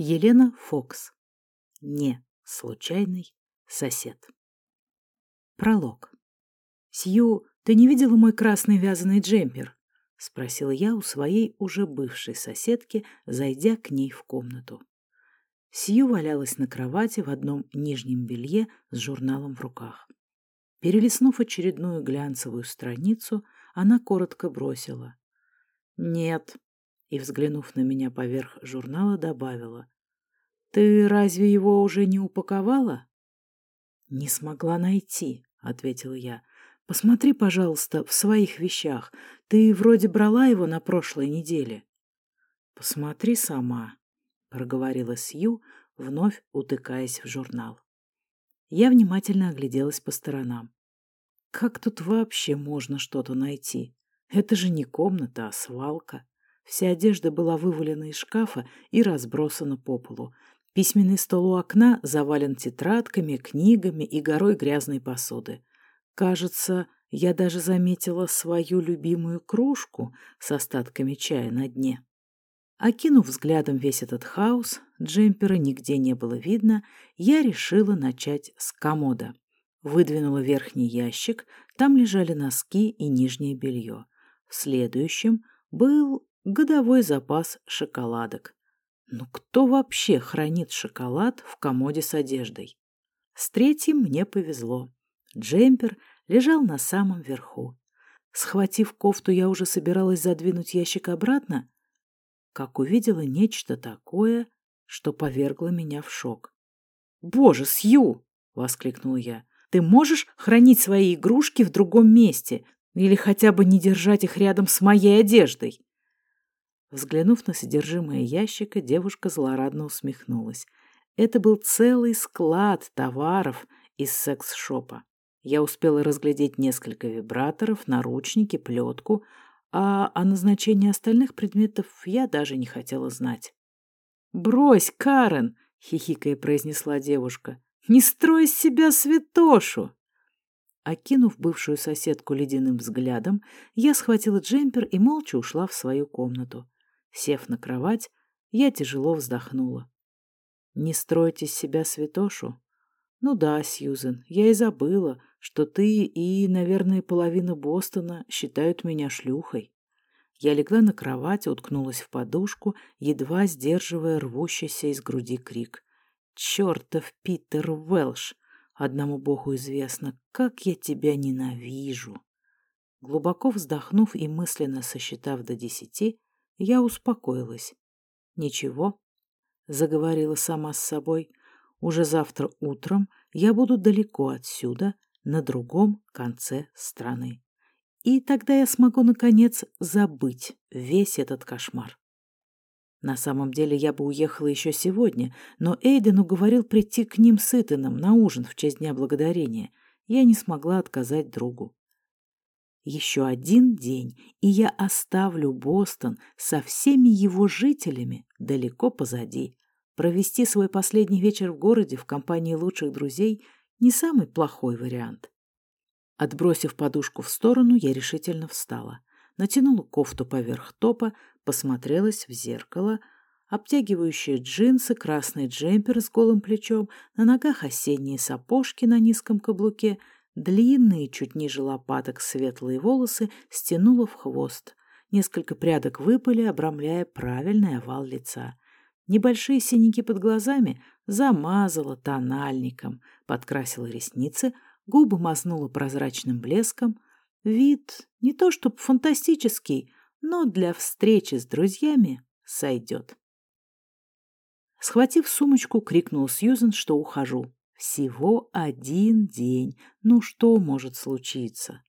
Елена Фокс. Не случайный сосед. Пролог. «Сью, ты не видела мой красный вязаный джемпер?» — спросила я у своей уже бывшей соседки, зайдя к ней в комнату. Сью валялась на кровати в одном нижнем белье с журналом в руках. Перелистнув очередную глянцевую страницу, она коротко бросила. «Нет, и, взглянув на меня поверх журнала, добавила. «Ты разве его уже не упаковала?» «Не смогла найти», — ответила я. «Посмотри, пожалуйста, в своих вещах. Ты вроде брала его на прошлой неделе». «Посмотри сама», — проговорила Сью, вновь утыкаясь в журнал. Я внимательно огляделась по сторонам. Как тут вообще можно что-то найти? Это же не комната, а свалка. Вся одежда была вывалена из шкафа и разбросана по полу. Письменный стол у окна завален тетрадками, книгами и горой грязной посуды. Кажется, я даже заметила свою любимую кружку с остатками чая на дне. Окинув взглядом весь этот хаос, джемпера нигде не было видно, я решила начать с комода. Выдвинула верхний ящик, там лежали носки и нижнее белье. В следующем был годовой запас шоколадок. Ну кто вообще хранит шоколад в комоде с одеждой? С третьим мне повезло. Джемпер лежал на самом верху. Схватив кофту, я уже собиралась задвинуть ящик обратно, как увидела нечто такое, что повергло меня в шок. «Боже, Сью!» — воскликнула я. «Ты можешь хранить свои игрушки в другом месте или хотя бы не держать их рядом с моей одеждой?» Взглянув на содержимое ящика, девушка злорадно усмехнулась. Это был целый склад товаров из секс-шопа. Я успела разглядеть несколько вибраторов, наручники, плетку, а о назначении остальных предметов я даже не хотела знать. «Брось, Карен!» — хихикая произнесла девушка. «Не строй из себя святошу!» Окинув бывшую соседку ледяным взглядом, я схватила джемпер и молча ушла в свою комнату. Сев на кровать, я тяжело вздохнула. «Не стройте из себя святошу?» «Ну да, Сьюзен, я и забыла, что ты и, наверное, половина Бостона считают меня шлюхой». Я легла на кровать, уткнулась в подушку, едва сдерживая рвущийся из груди крик. «Чертов Питер Уэлш! Одному богу известно, как я тебя ненавижу!» Глубоко вздохнув и мысленно сосчитав до десяти, я успокоилась. «Ничего», — заговорила сама с собой, — «уже завтра утром я буду далеко отсюда, на другом конце страны. И тогда я смогу, наконец, забыть весь этот кошмар». На самом деле я бы уехала еще сегодня, но Эйден уговорил прийти к ним с Итаном на ужин в честь Дня Благодарения. Я не смогла отказать другу. Еще один день, и я оставлю Бостон со всеми его жителями далеко позади. Провести свой последний вечер в городе в компании лучших друзей – не самый плохой вариант. Отбросив подушку в сторону, я решительно встала. Натянула кофту поверх топа, посмотрелась в зеркало, обтягивающие джинсы, красный джемпер с голым плечом, на ногах осенние сапожки на низком каблуке – Длинные, чуть ниже лопаток, светлые волосы стянула в хвост. Несколько прядок выпали, обрамляя правильный овал лица. Небольшие синяки под глазами замазала тональником, подкрасила ресницы, губы мазнула прозрачным блеском. Вид не то чтобы фантастический, но для встречи с друзьями сойдет. Схватив сумочку, крикнул Сьюзен, что ухожу. Всего один день. Ну что может случиться?